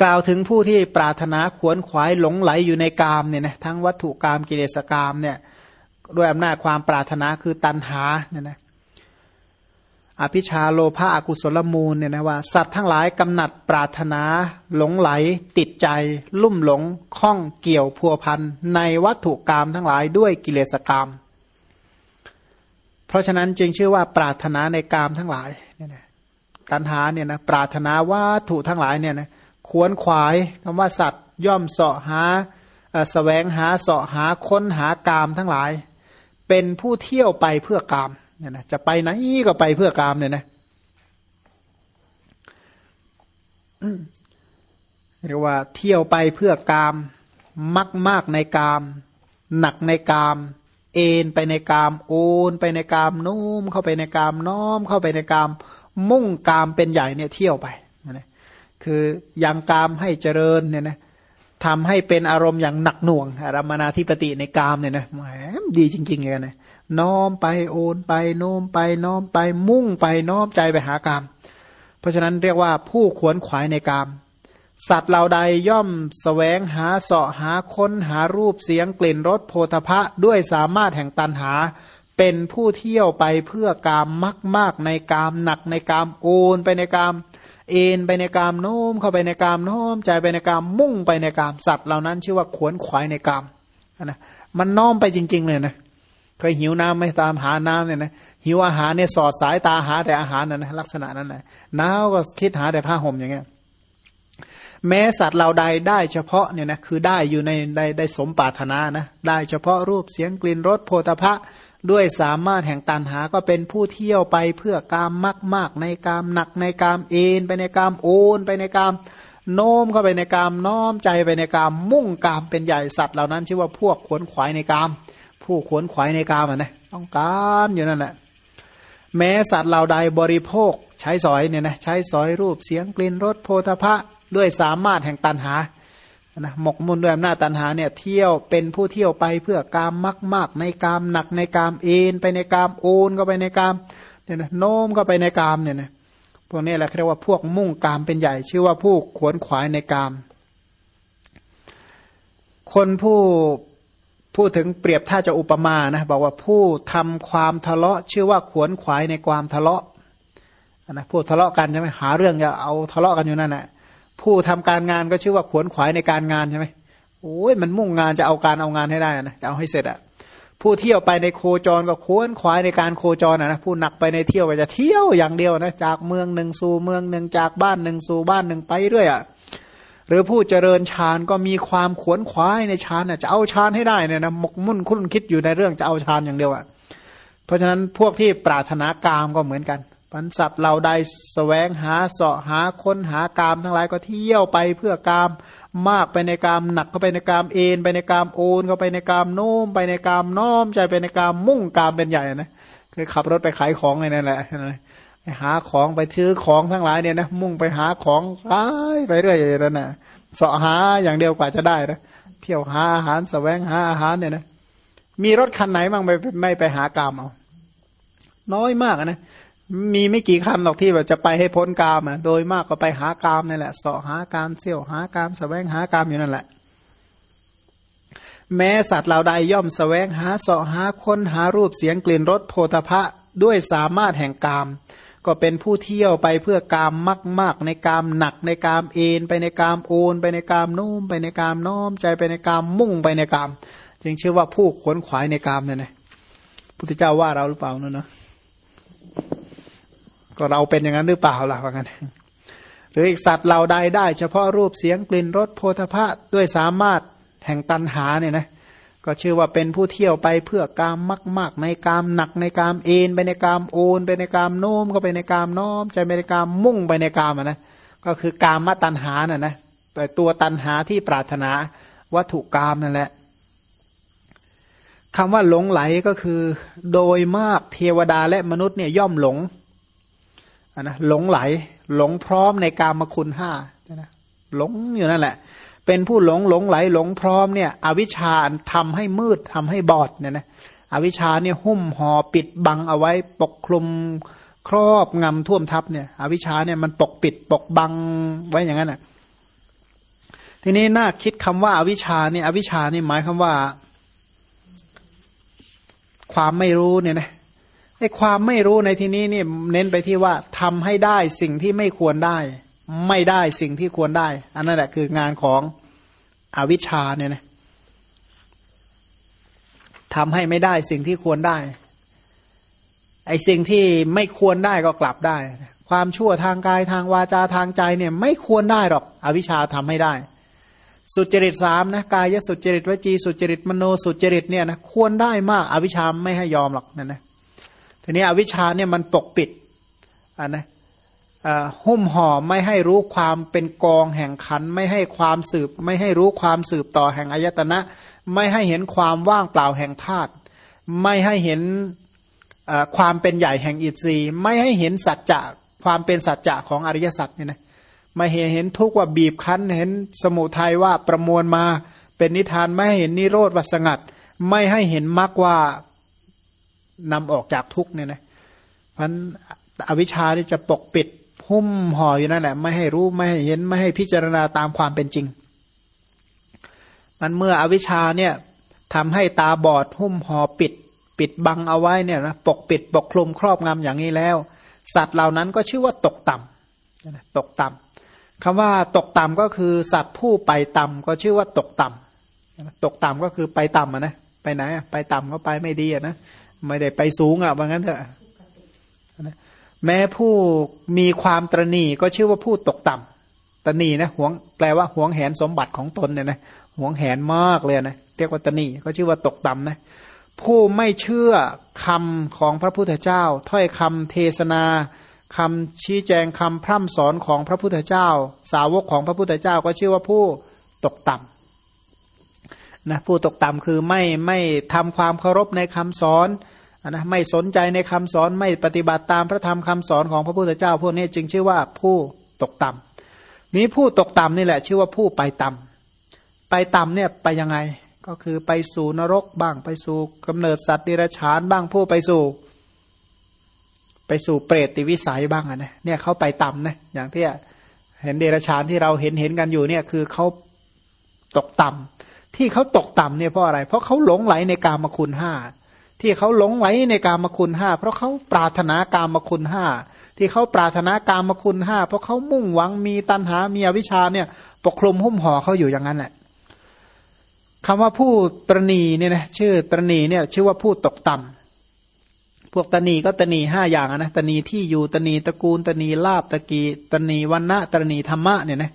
กล่าวถึงผู้ที่ปรารถนาขวนขวายหลงไหลอยู่ในกามเนี่ยนะทั้งวัตถุกามกิเลสกามเนี่ยด้วยอำนาจความปรารถนาคือตัณหาเนี่ยนะอภิชาโลภะอกุศลมูลเนี่ยนะว่าสัตว์ทั้งหลายกำหนัดปรารถนาหลงไหล ติดใจ ลุ่มหลงข้องเกี่ยวพัวพันในวัตถุกรรมทั้งหลายด้วยกิเลสกรรม เพราะฉะนั้นจึงชื่อว่าปรารถนาในกามทั้งหลายเนี่ยนะตัณหาเนี่ยนะปรารถนาวัตถุทั้งหลายเนี่ยนะ ขวนขวายคำว่าสัตว์ย่อมเสาะหาสแสวงหาเสาะหาค้นหากามทั้งหลาย เป็นผู้เที่ยวไปเพื่อกามเนี่ยนะจะไปไหนก็ไปเพื่อกามเนี่ยนะเรียกว่าเที่ยวไปเพื่อกาม มักมากในกาม หนักในกาม เอ็นไปในกาม โอนไปในกามนุ่มเข้าไปในกามน้อมเข้าไปในกาม มุ่งกามเป็นใหญ่เนี่ยเที่ยวไป คือยังกามให้เจริญเนี่ยนะทำให้เป็นอารมณ์อย่างหนักหน่วงรามนาธิปติในกามเนี่ยนะแหมดีจริงๆเลยนะน้อมไปโอนไปโน้มไปน้อมไปมุ่งไปน้อมใจไปหากาม เพราะฉะนั้นเรียกว่าผู้ขวนขวายในกาม สัตว์เหล่าใดย่อมสแสวงหาเสาะหาค้นหารูปเสียงกลิ่นรสโพธพะด้วยสามารถแห่งตันหา เป็นผู้เที่ยวไปเพื่อกามมากมากในกามหนักในกามโอนไปในกาม เอ็นไปในกามโน้มเข้าไปในกามโน้มใจไปในกามมุ่งไปในกามสัตว์เหล่านั้น ชื่อว่าขวนขวายในกามนะมันน้อมไปจริง ๆ เลยนะเคยหิวน้ำไม่ตามหาน้ำเนี่ยนะหิวอาหารเนี่ยสอดสายตาหาแต่อาหารนั่นนะลักษณะนั้นนะหนาวก็คิดหาแต่ผ้าห่มอย่างเงี้ยแม้สัตว์เราใดได้เฉพาะเนี่ยนะคือได้อยู่ในได้ได้สมปรารถนานะได้เฉพาะรูปเสียงกลิ่นรสโพธพะ ด้วยสามารถแห่งตันหาก็เป็นผู้เที่ยวไปเพื่อกามมากมากในกามหนักในกามเอ็นไปในกามโอนไปในกามโน้มเข้าไปในกามน้อมใจไปในกามมุ่งกามเป็นใหญ่สัตว์เหล่านั้นชื่อว่าพวกขวนขวายในกาม ผู้ขวนขวายในกามนะต้องการอยู่นั่นแหละแม้สัตว์เหล่าใดบริโภคใช้สอยเนี่ยนะใช้สอยรูปเสียงกลิ่นรสโพธพะด้วยสามารถแห่งตันหา นะหมกมุ่นด้วยอำนาจตันหาเนี่ยเที่ยวเป็นผู้เที่ยวไปเพื่อกามมากมากในกามหนักในกามเอ็นไปในกามโอนก็ไปในกามเนี่ยนะโน้มก็ไปในกามเนี่ยนะพวกนี้แหละเรียกว่าพวกมุ่งกามเป็นใหญ่ ชื่อว่าผู้ขวนขวายในกาม คนผู้พูดถึงเปรียบถ้าจะอุปมานะบอกว่าผู้ทำความทะเลาะ ชื่อว่าขวนขวายในความทะเลาะนะพูดทะเลาะกันใช่ไหมหาเรื่องจะเอาทะเลาะกันอยู่นั่นแหละ ผู้ทำการงานก็ชื่อว่าขวนขวายในการงานใช่ไหมโอ้ยมันมุ่งงานจะเอาการเอางานให้ได้นะจะเอาให้เสร็จอะผู้เที่ยวไปในโคจรก็ขวนขวายในการโคจรนะผู้หนักไปในเที่ยวไปจะเที่ยวอย่างเดียวนะจากเมืองหนึ่งสู่เมืองหนึ่งจากบ้านหนึ่งสู่บ้านหนึ่งไปเรื่อยอะหรือผู้เจริญฌานก็มีความขวนขวายในฌานจะเอาฌานให้ได้เนี่ยนะหมกมุ่นคุ้นคิดอยู่ในเรื่องจะเอาฌานอย่างเดียวอะ่ะเพราะฉะนั้นพวกที่ปรารถนากามก็เหมือนกัน ปันสัตว์เราใดสแสวงหาเสาะหาค้นหากามทั้งหลายก็เที่ยวไปเพื่อกามมากไปในกามหนักเข้าไปในกามเอ็นไปในกามโอนเข้าไปในกามโน้มไปในกามน้อมใจไปในกามมุ่งกามเป็นใหญ่นะคือขับรถไปขายของไงนั่นแหละไปหาของไปซื้อของทั้งหลายเนี่ยนะมุ่งไปหาของไปไปเรื่อยๆนั่นนะเสาะหาอย่างเดียวกว่าจะได้นะเที่ยวหาอาหารสแสวงหาอาหารเนี่ยนะมีรถคันไหนบ้างไม่ไม่ไปหากามเอาน้อยมากนะ มีไม่กี่คันหรอกที่แบบจะไปให้พ้นกามอะ โดยมากก็ไปหากามนี่แหละเสาะหากามเที่ยวหากามสแสวงหากามอยู่นั่นแหละ แม้สัตว์เหล่าใดย่อมสแสวงหาเสาะหาค้นหารูปเสียงกลิ่นรสโพธพะด้วยสามารถแห่งกาม ก็เป็นผู้เที่ยวไปเพื่อกามมากมากในกามหนักในกามเอ็นไปในกามโอนไปในกามนุ่มไปในกามน้อมใจไปในกามมุ่งไปในกาม จึงชื่อว่าผู้ขวนขวายในกามเนี่ยนะพุทธเจ้าว่าเราหรือเปล่านั่นนะ ก็เราเป็นอย่างนั้นหรือเปล่าล่ะว่างั้นหรืออีกสัตว์เราใดได้เฉพาะรูปเสียงกลิ่นรสโพธพะด้วยสามารถแห่งตันหาเนี่ยนะก็ชื่อว่าเป็นผู้เที่ยวไปเพื่อกามมาก ๆ ในกามหนักในกามเอ็นไปในกามโอนไปในกามโน้มก็ไปในกามน้อมใจไปในกามมุ่งไปในกามนะก็คือกามมตันหาน่ะนะแต่ตัวตันหาที่ปรารถนาวัตถุกามนั่นแหละคำว่าหลงไหลก็คือ โดยมากเทวดาและมนุษย์เนี่ยย่อมหลง นะหลงไหล หลงพร้อมในกามคุณห้านะหลงอยู่นั่นแหละ เป็นผู้หลงหลงไหล หลงพร้อมเนี่ย อวิชชาทำให้มืดทำให้บอดเนี่ยนะอวิชชาเนี่ยหุ้มห่อปิดบังเอาไว้ปกคลุมครอบงำท่วมทับเนี่ย อวิชชาเนี่ยมันปกปิดปกบังไว้อย่างนั้นอะทีนี้น่าคิดคำว่าอวิชชาเนี่ยอวิชชานี่หมายคำว่า ความไม่รู้เนี่ยนะ ไอ้ความไม่รู้ในที่นี้เนี่ยเน้นไปที่ว่าทำให้ได้สิ่งที่ไม่ควรได้ ไม่ได้สิ่งที่ควรได้ อันนั้นแหละคืองานของอวิชชาเนี่ยนะทำให้ไม่ได้สิ่งที่ควรได้ ไอ้สิ่งที่ไม่ควรได้ก็กลับได้ ความชั่วทางกายทางวาจาทางใจเนี่ยไม่ควรได้หรอก อวิชชาทำให้ได้ สุจริตสามนะกายสุจริตวจีสุจริตมโนสุจริตเนี่ยนะควรได้มาก อวิชชาไม่ให้ยอมหรอกนั่นนะ ทีนี้อวิชชาเนี่ยมันปกปิดอ่านะหุ้มห่อไม่ให้รู้ความเป็นกองแห่งขันไม่ให้ความสืบ ไม่ให้รู้ความสืบต่อแห่งอายตนะ ไม่ให้เห็นความว่างเปล่าแห่งธาตุไม่ให้เห็นความเป็นใหญ่แห่งอิทรีย์ไม่ให้เห็นสัจจะความเป็นสัจจะของอริยสัจเนี่ยนะไม่เห็นเห็นทุกว่าบีบคั้นเห็นสมุทัยว่าประมวลมาเป็นนิทานไม่ให้เห็นนิโรธวัสงัด ไม่ให้เห็นมรรคว่า นำออกจากทุกเนี่ยนะพันอวิชชาที่จะปกปิดหุ้มห่ออยู่นั่นแหละไม่ให้รู้ไม่ให้เห็นไม่ให้พิจารณาตามความเป็นจริง มันเมื่ออวิชชาเนี่ยทำให้ตาบอดหุ้มห่อปิด ปิดบังเอาไว้เนี่ยนะปกปิดปกคลุมครอบงำอย่างนี้แล้ว สัตว์เหล่านั้นก็ชื่อว่าตกต่ำตกต่ำคำว่าตกต่ำก็คือสัตว์ผู้ไปต่ำก็ชื่อว่าตกต่ำตกต่ำก็คือไปต่ำนะไปไหนไปต่ำก็ไปไม่ดีนะ ไม่ได้ไปสูงอะว่างั้นเถอะแม้ผู้มีความตรณีก็ชื่อว่าผู้ตกต่ำตนีนะหวงแปลว่าหวงแหนสมบัติของตนเนี่ยนะหวงแหนมากเลยนะเรียกว่าตนีก็ชื่อว่าตกต่ำนะผู้ไม่เชื่อคำของพระพุทธเจ้า ถ้อยคำเทศนาคำชี้แจงคำพร่ำสอนของพระพุทธเจ้า สาวกของพระพุทธเจ้าก็ชื่อว่าผู้ตกต่ำนะผู้ตกต่ำคือไม่ไม่ทำความเคารพในคำสอน นะไม่สนใจในคำสอนไม่ปฏิบัติตามพระธรรมคำสอนของพระพุทธเจ้า พวกนี้จึงชื่อว่าผู้ตกต่ำนี้ผู้ตกต่ำนี่แหละ ชื่อว่าผู้ไปต่ำไปต่ำเนี่ยไปยังไง ก็คือไปสู่นรกบ้างไปสู่กำเนิดสัตว์ดิรัจฉานบ้างผู้ไปสู่ ไปสู่เปรตติวิสัยบ้างนะเนี่ยเขาไปต่ำนะอย่างที่เห็นเดรัจฉานที่เราเห็นเห็นกันอยู่เนี่ยคือเขาตกต่ำที่เขาตกต่ำเนี่ยเพราะอะไร เพราะเขาหลงไหลในกามคุณห้า ที่เขาหลงไหลในกามคุณห้าเพราะเขาปรารถนากามคุณห้าที่เขาปรารถนากามคุณห้าเพราะเขามุ่งหวังมีตัณหามีอวิชชาเนี่ยปกคลุมหุ้มห่อเขาอยู่อย่างนั้นแหละคำว่าผู้ตรณีเนี่ยนะชื่อตรณีเนี่ยชื่อว่าผู้ตกต่ำพวกตนีก็ตนีห้าอย่างนะตนีที่อยู่ตนีตระกูลตนีลาบตะกีตนีวันณะตนีธรรมะเนี่ยนะ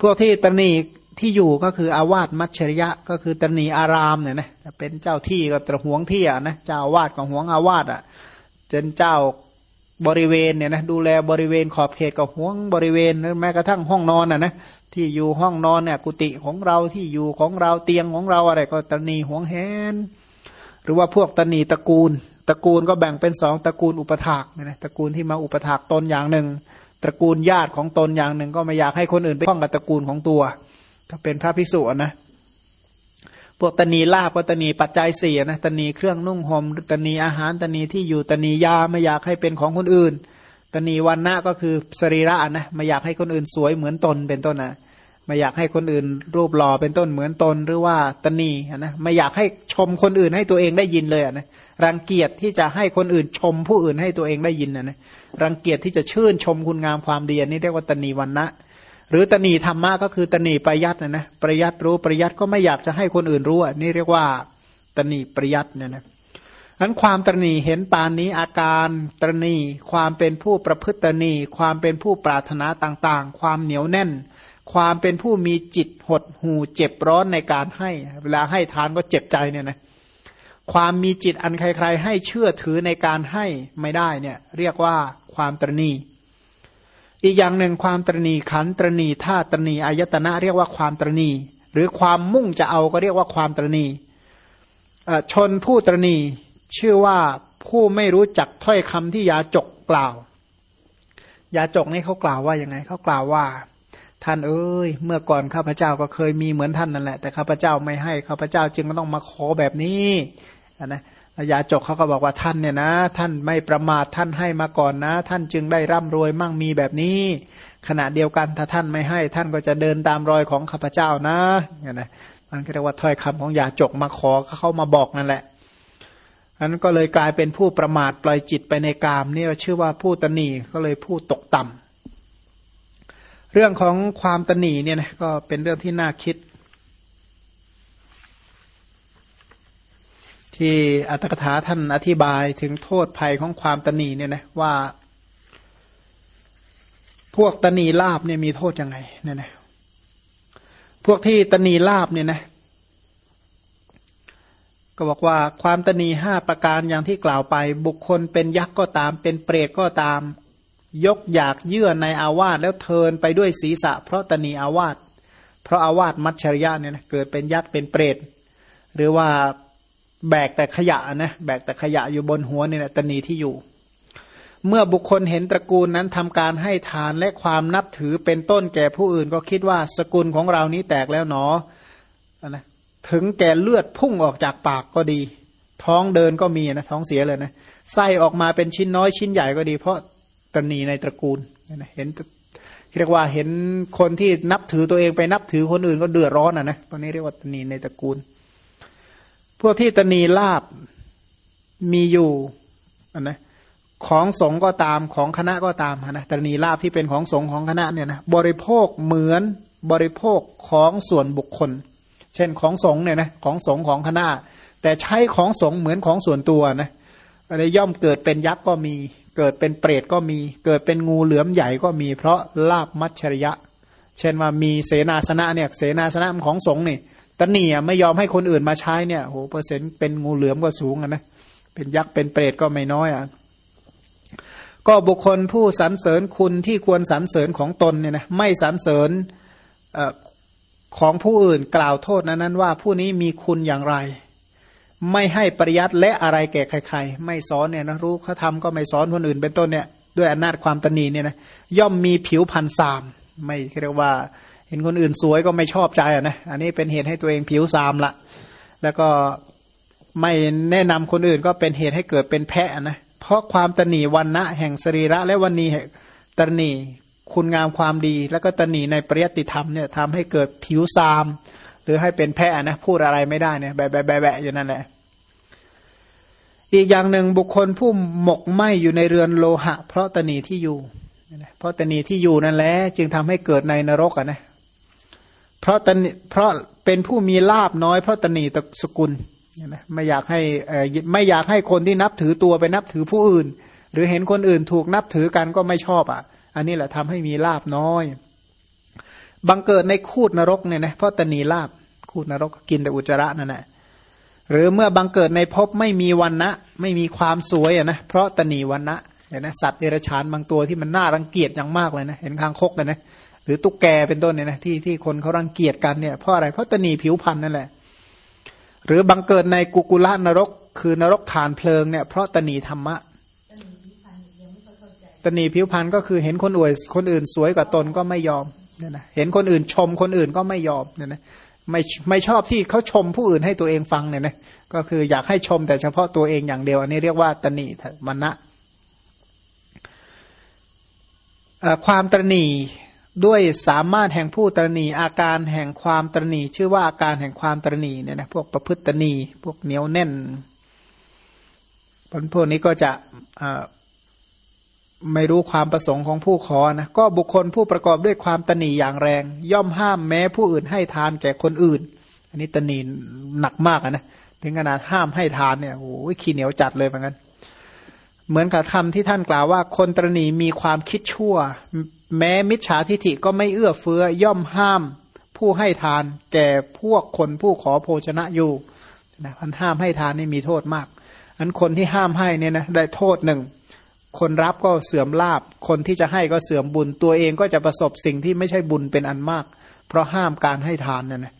พวกที่ตนี ที่อยู่ก็คืออาวาสมัชชริยะ ก็คือตนีอารามเนี่ยนะจะเป็นเจ้าที่ก็ตระหวงที่อะนะเจ้าอาวาสของหวงอาวาสอะเป็นเจ้าบริเวณเนี่ยนะดูแลบริเวณขอบเขตกับหวงบริเวณแม้กระทั่งห้องนอนอะนะที่อยู่ห้องนอนเนี่ยกุฏิของเราที่อยู่ของเราเตียงของเราอะไรก็ตนีหวงแหนหรือว่าพวกตนีตระกูล ตระกูลก็แบ่งเป็นสองตระกูลอุปถากเนี่ยนะตระกูลที่มาอุปถากตนอย่างหนึ่ง ตระกูลญาติของตนอย่างหนึ่ง ก็ไม่อยากให้คนอื่นไปข้องกับตระกูลของตัว ถ้าเป็นพระพิสุนะพวกตนีลาบก็ตนีปัจจัยสี่นะตนีเครื่องนุ่งหม่มตนีอาหารตนีที่อยู่ตนียาไม่อยากให้เป็นของคนอื่น ตนีวันนะก็คือสรีระนะไม่อยากให้คนอื่นสวยเหมือนตนเป็นต้นนะไม่อยากให้คนอื่นรูปหล่อเป็นต้นเหมือนตนหรือว่าตนีนะไม่อยากให้ชมคนอื่นให้ตัวเองได้ยินเลยนะรังเกียจที่จะให้คนอื่นชมผู้อื่นให้ตัวเองได้ยินนะนะรังเกียจที่จะชื่นชมคุณงามความดีนี่เรียกว่าตนีวันนะ หรือตนีธรรมะก็คือตนีประยัดนะนะประยัดรู้ประยัดก็ไม่อยากจะให้คนอื่นรู้อะนี่เรียกว่าตนีประยัดเนี่ยนะนั้นความตนีเห็นปานนี้อาการตนีความเป็นผู้ประพฤติตนีความเป็นผู้ปรารถนาต่างๆ ความเหนียวแน่น ความเป็นผู้มีจิตหดหูเจ็บร้อนในการให้ เวลาให้ทานก็เจ็บใจเนี่ยนะความมีจิตอันใครๆให้เชื่อถือในการให้ไม่ได้เนี่ย เรียกว่าความตรณี อีกอย่างหนึ่งความตรณีขันตรณีท่าตรณีอายตนะเรียกว่าความตรณี หรือความมุ่งจะเอาก็เรียกว่าความตรณีชนผู้ตรณีชื่อว่าผู้ไม่รู้จักถ้อยคำที่ยาจกกล่าว ยาจกนี่เขากล่าวว่ายังไงเขากล่าวว่า ท่านเอ้ย เมื่อก่อนข้าพเจ้าก็เคยมีเหมือนท่านนั่นแหละแต่ข้าพเจ้าไม่ให้ข้าพเจ้าจึงต้องมาขอแบบนี้นะ ยาจกเขาก็บอกว่าท่านเนี่ยนะ ท่านไม่ประมาทท่านให้มาก่อนนะ ท่านจึงได้ร่ำรวยมั่งมีแบบนี้ ขณะเดียวกันถ้าท่านไม่ให้ ท่านก็จะเดินตามรอยของข้าพเจ้านะเนี่ยนะมันก็เรียกว่าถ้อยคำของยาจกมาขอเข้ามาบอกนั่นแหละอันก็เลยกลายเป็นผู้ประมาทปล่อยจิตไปในกามนี่ชื่อว่าผู้ตนีก็เลยผู้ตกต่ำเรื่องของความตนีเนี่ยนะก็เป็นเรื่องที่น่าคิด ที่อัตถกถาท่านอธิบายถึงโทษภัยของความตนีเนี่ยนะว่า พวกตนีลาบเนี่ยมีโทษยังไงเนี่ยนะพวกที่ตนีลาบเนี่ยนะก็บอกว่าความตนีห้าประการอย่างที่กล่าวไป บุคคลเป็นยักษ์ก็ตาม เป็นเปรตก็ตาม ยกอยากเยื่อในอาวาสแล้วเทินไปด้วยศีรษะ เพราะตนีอาวาสเพราะอาวาสมัจฉริยะเนี่ยนะเกิดเป็นยักษ์เป็นเปรตหรือว่า แบกแต่ขยะนะแบกแต่ขยะอยู่บนหัวเนี่ยนะตนีที่อยู่ เมื่อบุคคลเห็นตระกูลนั้นทำการให้ทานและความนับถือเป็นต้นแก่ผู้อื่นก็คิดว่าสกุลของเรานี้แตกแล้วหนอนะถึงแก่เลือดพุ่งออกจากปากก็ดี ท้องเดินก็มีนะท้องเสียเลยนะไส้ออกมาเป็นชิ้นน้อยชิ้นใหญ่ก็ดี เพราะตนีในตระกูลเห็นเรียกว่าเห็นคนที่นับถือตัวเองไปนับถือคนอื่นก็เดือดร้อนอะนะตอนนี้เรียกว่าตนีในตระกูล พวกที่ตนีลาบมีอยู่นะของสงก็ตามของคณะก็ตามนะตนีลาบที่เป็นของสงของคณะเนี่ยนะบริโภคเหมือนบริโภคของส่วนบุคคล เช่นของสงเนี่ยนะของสงของคณะ แต่ใช้ของสงเหมือนของส่วนตัวนะอะไรย่อมเกิดเป็นยักษ์ก็มี เกิดเป็นเปรตก็มี เกิดเป็นงูเหลือมใหญ่ก็มี เพราะลาบมัจฉริยะ เช่นว่ามีเสนาสนะเนี่ยเสนาสนะของสงนี่ ตนียไม่ยอมให้คนอื่นมาใช้เนี่ยโหเปอร์เซ็นต์เป็นงูเหลือมก็สูงนะเป็นยักษ์เป็นเปรตก็ไม่น้อยอะก็บุคคลผู้สรรเสริญคุณที่ควรสรรเสริญของตนเนี่ยนะไม่สรรเสริญของผู้อื่นกล่าวโทษนั้นนั้นว่าผู้นี้มีคุณอย่างไร ไม่ให้ปริยัติและอะไรแก่ใคร ๆ ไม่สอนเนี่ยนะรู้เขาทำก็ไม่สอนคนอื่นเป็นต้นเนี่ยด้วยอำนาจความตนีเนี่ยนะย่อมมีผิวพันธ์สาม ไม่เรียกว่า เห็นคนอื่นสวยก็ไม่ชอบใจอะนะอันนี้เป็นเหตุให้ตัวเองผิวสามละแล้วก็ไม่แนะนำคนอื่นก็เป็นเหตุให้เกิดเป็นแพะนะเพราะความตนีวันณะแห่งสรีระ และวันนีตนีคุณงามความดี แล้วก็ตนีในปริยติธรรมเนี่ยทำให้เกิดผิวซาม หรือให้เป็นแพะนะพูดอะไรไม่ได้เนี่ยแบะแบะแบะอยู่นั่นแหละอีกอย่างหนึ่งบุคคลผู้หมกไหมอยู่ในเรือนโลหะ เพราะตนีที่อยู่เพราะตนีที่อยู่นั่นแหละจึงทำให้เกิดในนรกอะนะ เพราะตนเพราะเป็นผู้มีลาบน้อยเพราะตนีตะสกุลไม่อยากให้ไม่อยากให้คนที่นับถือตัวไปนับถือผู้อื่น หรือเห็นคนอื่นถูกนับถือกันก็ไม่ชอบอะ อันนี้แหละทำให้มีลาบน้อย บังเกิดในคูดนรกเนี่ยนะเพราะตนีลาบคูดนรกกินแต่อุจจาระนั่นแหละหรือเมื่อบังเกิดในภพไม่มีวันนะไม่มีความสวยอะนะเพราะตนีวันนะเห็นนะสัตว์เดรัจฉานบางตัวที่มันน่ารังเกียจอย่างมากเลยนะเห็นคางคกกันนะ หรือตุ๊กแกเป็นต้นเนี่ยนะที่ที่คนเขารังเกียจกันเนี่ยเพราะอะไรเพราะตนีผิวพันธุ์นั่นแหละ หรือบังเกิดในกุกุละนรก คือนรกฐานเพลิงเนี่ยเพราะตนีธรรมะตนีผิวพันธ์ก็คือเห็นคนอวยคนอื่นสวยกว่าตนก็ไม่ยอมเนี่ยนะเห็นคนอื่นชมคนอื่นก็ไม่ยอมเนี่ยนะไม่ไม่ชอบที่เขาชมผู้อื่นให้ตัวเองฟังเนี่ยนะก็คืออยากให้ชมแต่เฉพาะตัวเองอย่างเดียว อันนี้เรียกว่าตนีมันนะความตรณี ด้วยสามารถแห่งผู้ตรณีอาการแห่งความตรณีชื่อว่าอาการแห่งความตรณีเนี่ยนะพวกประพฤติตรณีพวกเหนียวแน่นพวกนี้ก็จะไม่รู้ความประสงค์ของผู้ขอนะก็บุคคลผู้ประกอบด้วยความตนีอย่างแรง ย่อมห้ามแม้ผู้อื่นให้ทานแก่คนอื่น อันนี้ตนีหนักมากนะถึงขนาดห้ามให้ทานเนี่ยโอ้ยขี้เหนียวจัดเลยเหมือนกัน เหมือนกับคำที่ท่านกล่าวว่า คนตรณีมีความคิดชั่ว แม้มิจฉาทิฐิก็ไม่เอื้อเฟื้อย่อมห้าม ผู้ให้ทาน แก่พวกคนผู้ขอโภชนะอยู่นะพันห้ามให้ทานนี่มีโทษมากอันคนที่ห้ามให้เนี่ยนะได้โทษหนึ่งคนรับก็เสื่อมลาบ คนที่จะให้ก็เสื่อมบุญ ตัวเองก็จะประสบสิ่งที่ไม่ใช่บุญเป็นอันมาก เพราะห้ามการให้ทานเนี่ยนะ